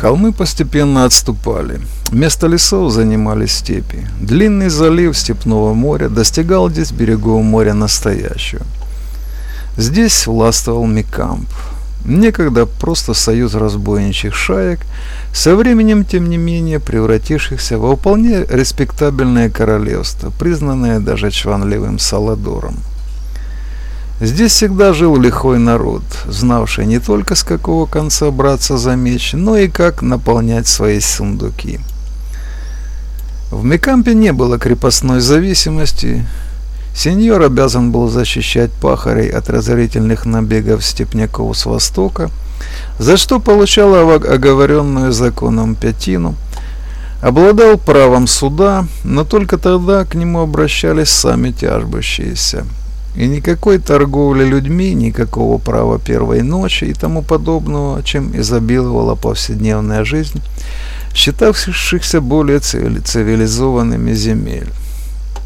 Холмы постепенно отступали. Место лесов занимали степи. Длинный залив Степного моря достигал здесь берегов моря настоящего. Здесь властвовал Микамп. Некогда просто союз разбойничьих шаек, со временем, тем не менее, превратившихся во вполне респектабельное королевство, признанное даже чванливым Саладором. Здесь всегда жил лихой народ, знавший не только с какого конца браться за меч, но и как наполнять свои сундуки. В Мекампе не было крепостной зависимости. Сеньор обязан был защищать пахарей от разорительных набегов степняков с востока, за что получал оговоренную законом пятину, обладал правом суда, но только тогда к нему обращались сами тяжбущиеся – и никакой торговли людьми, никакого права первой ночи и тому подобного, чем изобиловала повседневная жизнь, считавшихся более цивилизованными земель.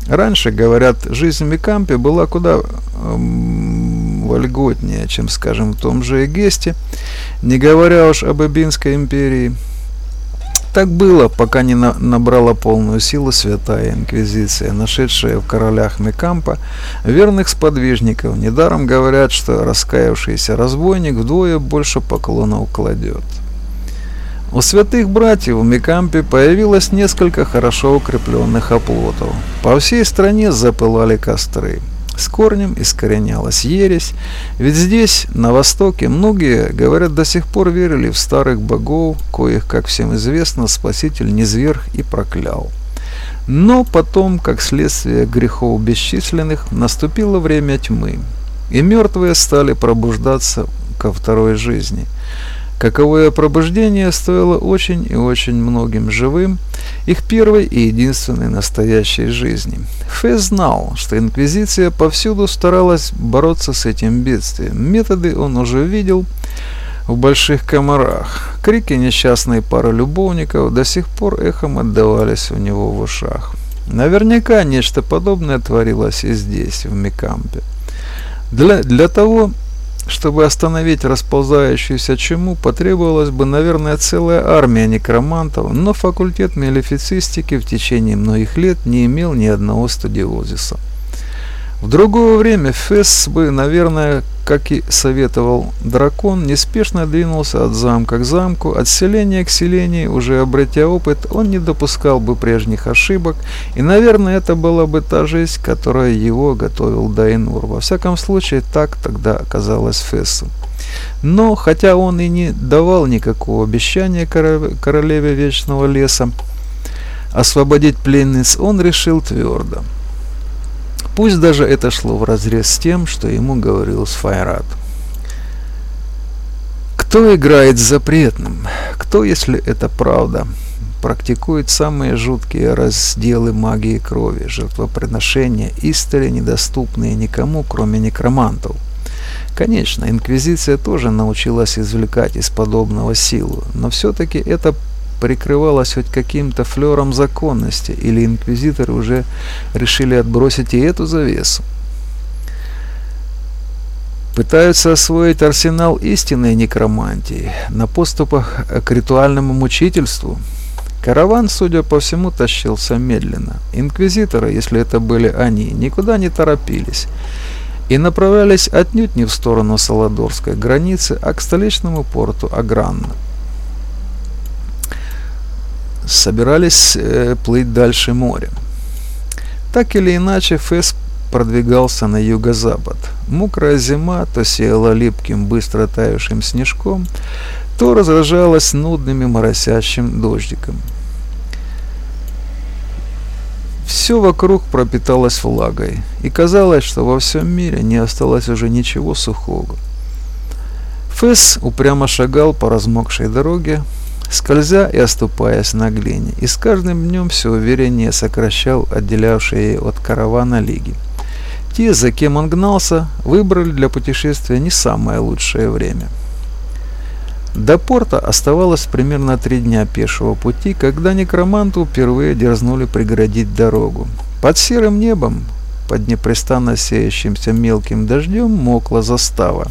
Раньше, говорят, жизнь в Микампе была куда эм, вольготнее, чем, скажем, в том же Эгесте, не говоря уж об Эбинской империи – так было, пока не на набрала полную силу Святая Инквизиция, нашедшая в королях Мекампа верных сподвижников. Недаром говорят, что раскаявшийся разбойник вдвое больше поклонов кладет. У святых братьев в Мекампе появилось несколько хорошо укрепленных оплотов. По всей стране запылали костры. С корнем искоренялась ересь, ведь здесь, на Востоке, многие, говорят, до сих пор верили в старых богов, коих, как всем известно, Спаситель низверг и проклял. Но потом, как следствие грехов бесчисленных, наступило время тьмы, и мертвые стали пробуждаться ко второй жизни – Каковое пробуждение стоило очень и очень многим живым их первой и единственной настоящей жизни. Фэ знал, что Инквизиция повсюду старалась бороться с этим бедствием. Методы он уже видел в больших комарах. Крики несчастной пары любовников до сих пор эхом отдавались у него в ушах. Наверняка нечто подобное творилось и здесь, в Микампе. Для, для того, чтобы остановить расползающуюся чуму, потребовалась бы, наверное, целая армия некромантов, но факультет мелифицистики в течение многих лет не имел ни одного студиозиса. В другое время Фесс бы, наверное, как и советовал дракон, неспешно двинулся от замка к замку, от селения к селению, уже обретя опыт, он не допускал бы прежних ошибок, и, наверное, это была бы та жизнь, которая его готовил Дайнур. Во всяком случае, так тогда оказалось Фессу. Но, хотя он и не давал никакого обещания королеве Вечного Леса освободить пленниц, он решил твердо – Пусть даже это шло вразрез с тем, что ему говорил Сфайрат. Кто играет с запретным? Кто, если это правда, практикует самые жуткие разделы магии крови, жертвоприношения, истори недоступные никому, кроме некромантов? Конечно, Инквизиция тоже научилась извлекать из подобного силу, но все-таки это прикрывалась хоть каким-то флером законности, или инквизиторы уже решили отбросить и эту завесу. Пытаются освоить арсенал истинной некромантии на поступах к ритуальному мучительству. Караван, судя по всему, тащился медленно. Инквизиторы, если это были они, никуда не торопились и направлялись отнюдь не в сторону Саладорской границы, а к столичному порту Агранна собирались э, плыть дальше морем. Так или иначе, Фэс продвигался на юго-запад. Мокрая зима то сеяла липким, быстро таявшим снежком, то разражалась нудным и моросящим дождиком. Все вокруг пропиталось влагой, и казалось, что во всем мире не осталось уже ничего сухого. Фэс упрямо шагал по размокшей дороге, скользя и оступаясь на глине, и с каждым днем все увереннее сокращал отделявшие от каравана лиги. Те, за кем он гнался, выбрали для путешествия не самое лучшее время. До порта оставалось примерно три дня пешего пути, когда некроманту впервые дерзнули преградить дорогу. Под серым небом, под непрестанно сеющимся мелким дождем, мокла застава.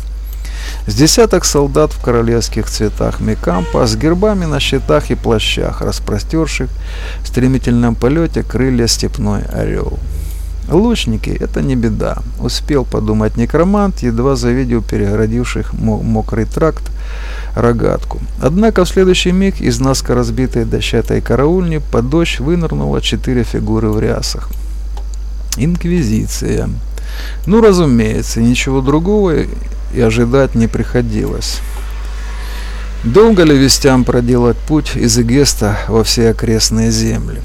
С десяток солдат в королевских цветах Мекампа с гербами на щитах и плащах, распростерших в стремительном полете крылья степной орел. Лучники – это не беда, успел подумать некромант, едва завидел перегородивших мокрый тракт рогатку. Однако в следующий миг из наскоро разбитой дощатой караульни под дождь вынырнуло четыре фигуры в рясах. Инквизиция. Ну, разумеется, ничего другого и ожидать не приходилось. Долго ли вестям проделать путь из Эгеста во все окрестные земли?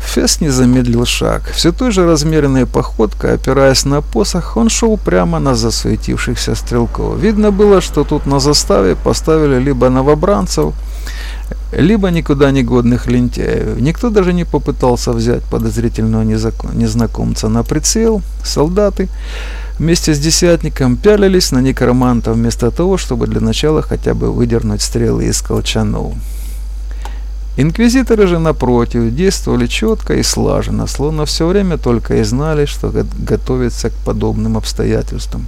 Фес не замедлил шаг. Все той же размеренной походкой, опираясь на посох, он шел прямо на засуетившихся стрелков. Видно было, что тут на заставе поставили либо новобранцев, либо никуда не годных лентяев. Никто даже не попытался взять подозрительного незнакомца на прицел. Солдаты вместе с десятником пялились на некроманта вместо того, чтобы для начала хотя бы выдернуть стрелы из колчанов. Инквизиторы же, напротив, действовали четко и слаженно, словно все время только и знали, что готовятся к подобным обстоятельствам.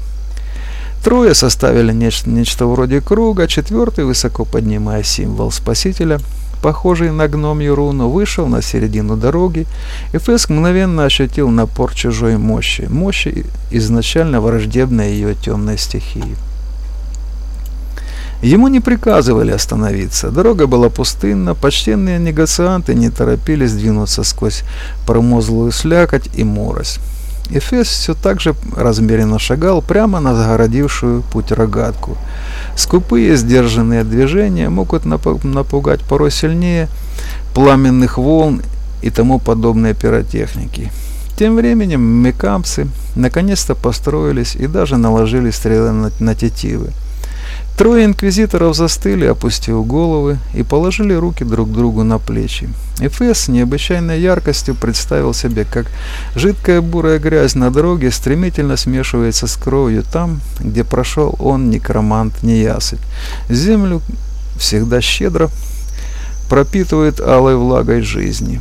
Трое составили нечто, нечто вроде круга, четвертый, высоко поднимая символ Спасителя, похожий на гномью руну, вышел на середину дороги, и Феск мгновенно ощутил напор чужой мощи, мощи изначально враждебной ее темной стихии. Ему не приказывали остановиться. Дорога была пустынна, почтенные негацианты не торопились двинуться сквозь промозлую слякоть и морось. Эфес все так же размеренно шагал прямо на загородившую путь рогатку. Скупые сдержанные движения могут напугать порой сильнее пламенных волн и тому подобной пиротехники. Тем временем мекамцы наконец-то построились и даже наложили стрелы на, на тетивы. Трое инквизиторов застыли, опустив головы и положили руки друг другу на плечи. Эфес с необычайной яркостью представил себе, как жидкая бурая грязь на дороге стремительно смешивается с кровью там, где прошел он, некромант Неясыть. Землю всегда щедро пропитывает алой влагой жизни.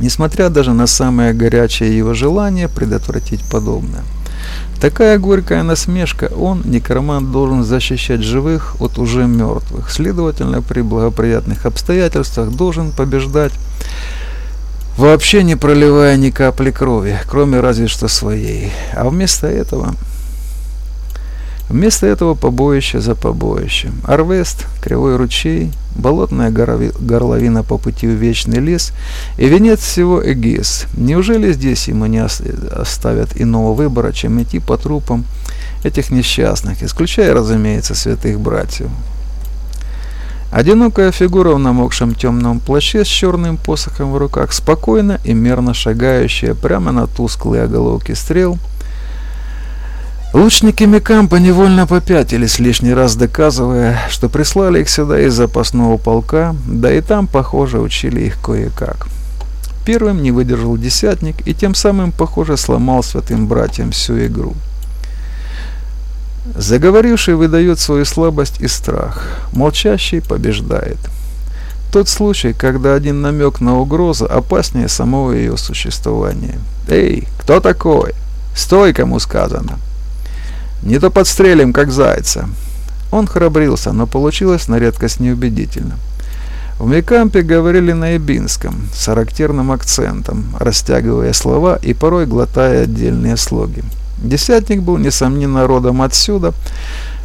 Несмотря даже на самое горячее его желание предотвратить подобное. Такая горькая насмешка, он, некромант, должен защищать живых от уже мертвых. Следовательно, при благоприятных обстоятельствах должен побеждать, вообще не проливая ни капли крови, кроме разве что своей. А вместо этого... Вместо этого побоище за побоищем. Арвест, Кривой ручей, болотная горловина по пути в Вечный лес и венец всего Эгис. Неужели здесь ему не оставят иного выбора, чем идти по трупам этих несчастных, исключая, разумеется, святых братьев? Одинокая фигура в намокшем темном плаще с черным посохом в руках, спокойно и мерно шагающая прямо на тусклые оголовки стрел – Лучники Мекампа невольно попятились, лишний раз доказывая, что прислали их сюда из запасного полка, да и там, похоже, учили их кое-как. Первым не выдержал десятник и тем самым, похоже, сломал святым братьям всю игру. Заговоривший выдает свою слабость и страх, молчащий побеждает. Тот случай, когда один намек на угрозу опаснее самого ее существования. «Эй, кто такой? Стой, кому сказано!» Не то подстрелим, как зайца. Он храбрился, но получилось на редкость неубедительно. В Мекампе говорили на ибинском, с характерным акцентом, растягивая слова и порой глотая отдельные слоги. Десятник был, несомненно, родом отсюда.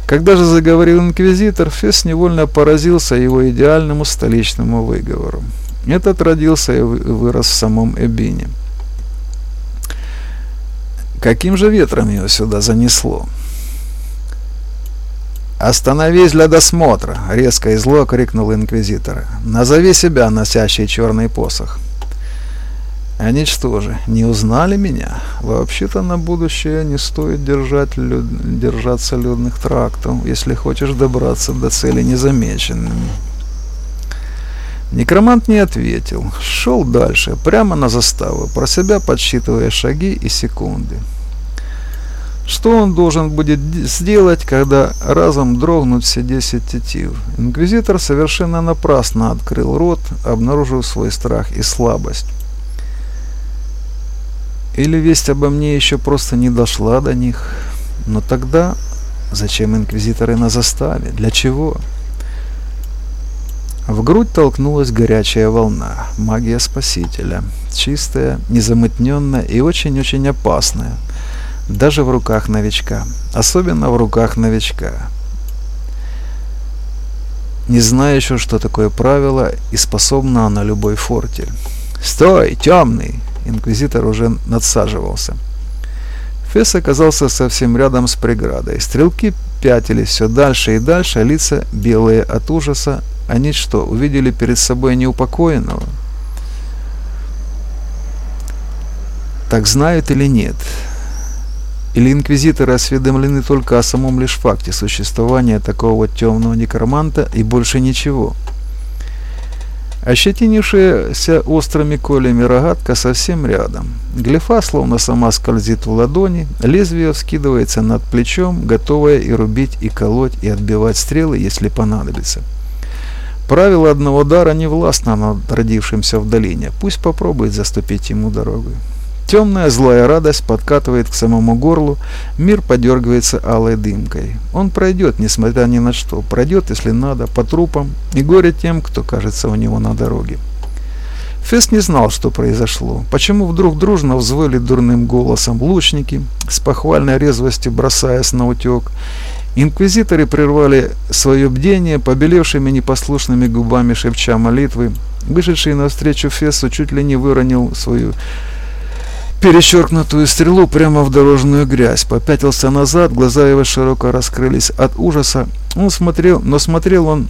Когда же заговорил инквизитор, Фес невольно поразился его идеальному столичному выговору. Этот родился и вырос в самом Эбине. Каким же ветром его сюда занесло? «Остановись для досмотра!» — резко и зло крикнул инквизитор. «Назови себя, носящий черный посох!» Они что же, не узнали меня? Вообще-то на будущее не стоит держать люд... держаться людных трактов, если хочешь добраться до цели незамеченным. Некромант не ответил. Шел дальше, прямо на заставу, про себя подсчитывая шаги и секунды. Что он должен будет сделать, когда разом дрогнут все десять тетив? Инквизитор совершенно напрасно открыл рот, обнаружив свой страх и слабость. Или весть обо мне еще просто не дошла до них? Но тогда зачем инквизиторы на заставе? Для чего? В грудь толкнулась горячая волна, магия спасителя, чистая, незамутненная и очень-очень опасная, даже в руках новичка, особенно в руках новичка, не знающего, что такое правило и способного на любой фортель. «Стой, темный!» Инквизитор уже надсаживался. Фесс оказался совсем рядом с преградой. Стрелки пятились все дальше и дальше, а лица белые от ужаса, они что, увидели перед собой неупокоенного? Так знают или нет? Или инквизиторы осведомлены только о самом лишь факте существования такого темного некроманта и больше ничего? Ощетинившаяся острыми колями рогатка совсем рядом. Глифа словно сама скользит в ладони, лезвие вскидывается над плечом, готовое и рубить, и колоть, и отбивать стрелы, если понадобится. Правило одного удара не властно над родившимся в долине. Пусть попробует заступить ему дорогу. Темная злая радость подкатывает к самому горлу, мир подергивается алой дымкой. Он пройдет, несмотря ни на что, пройдет, если надо, по трупам, и горе тем, кто кажется у него на дороге. Фест не знал, что произошло. Почему вдруг дружно взвыли дурным голосом лучники, с похвальной резвостью бросаясь на утек, Инквизиторы прервали свое бдение, побелевшими непослушными губами шепча молитвы. Вышедший навстречу Фессу чуть ли не выронил свою перечеркнутую стрелу прямо в дорожную грязь. Попятился назад, глаза его широко раскрылись от ужаса. Он смотрел, но смотрел он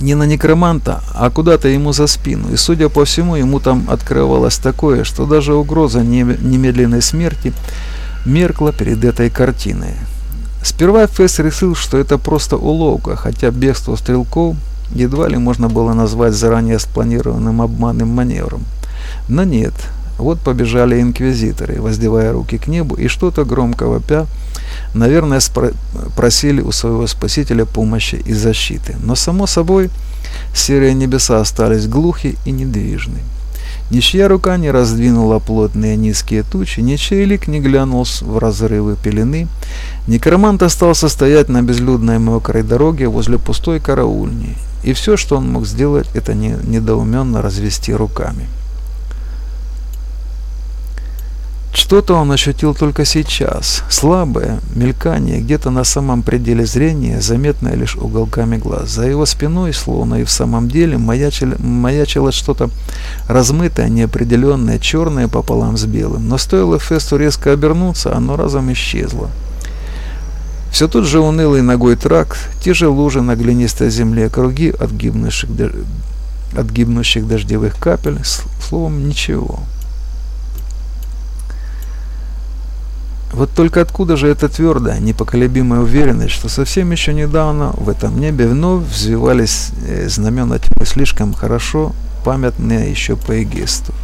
не на некроманта, а куда-то ему за спину. И, судя по всему, ему там открывалось такое, что даже угроза немедленной смерти меркла перед этой картиной. Сперва Фесс решил, что это просто уловка, хотя бегство стрелков едва ли можно было назвать заранее спланированным обманным маневром. Но нет, вот побежали инквизиторы, воздевая руки к небу и что-то громко вопя, наверное, просили у своего спасителя помощи и защиты. Но само собой, серые небеса остались глухи и недвижны. Ничья рука не раздвинула плотные низкие тучи, ничей лик не глянул в разрывы пелены. Некромант остался стоять на безлюдной мокрой дороге возле пустой караульни, и все, что он мог сделать, это недоуменно развести руками. Что-то он ощутил только сейчас. Слабое мелькание где-то на самом пределе зрения, заметное лишь уголками глаз. За его спиной, словно и в самом деле, маячило, что-то размытое, неопределенное, черное пополам с белым. Но стоило Фесту резко обернуться, оно разом исчезло. Все тот же унылый ногой тракт, те же лужи на глинистой земле, круги от гибнущих дождевых капель, словом, ничего. Вот только откуда же эта твердая, непоколебимая уверенность, что совсем еще недавно в этом небе вновь взвивались э, знамена тьмы слишком хорошо, памятные еще по Эгесту.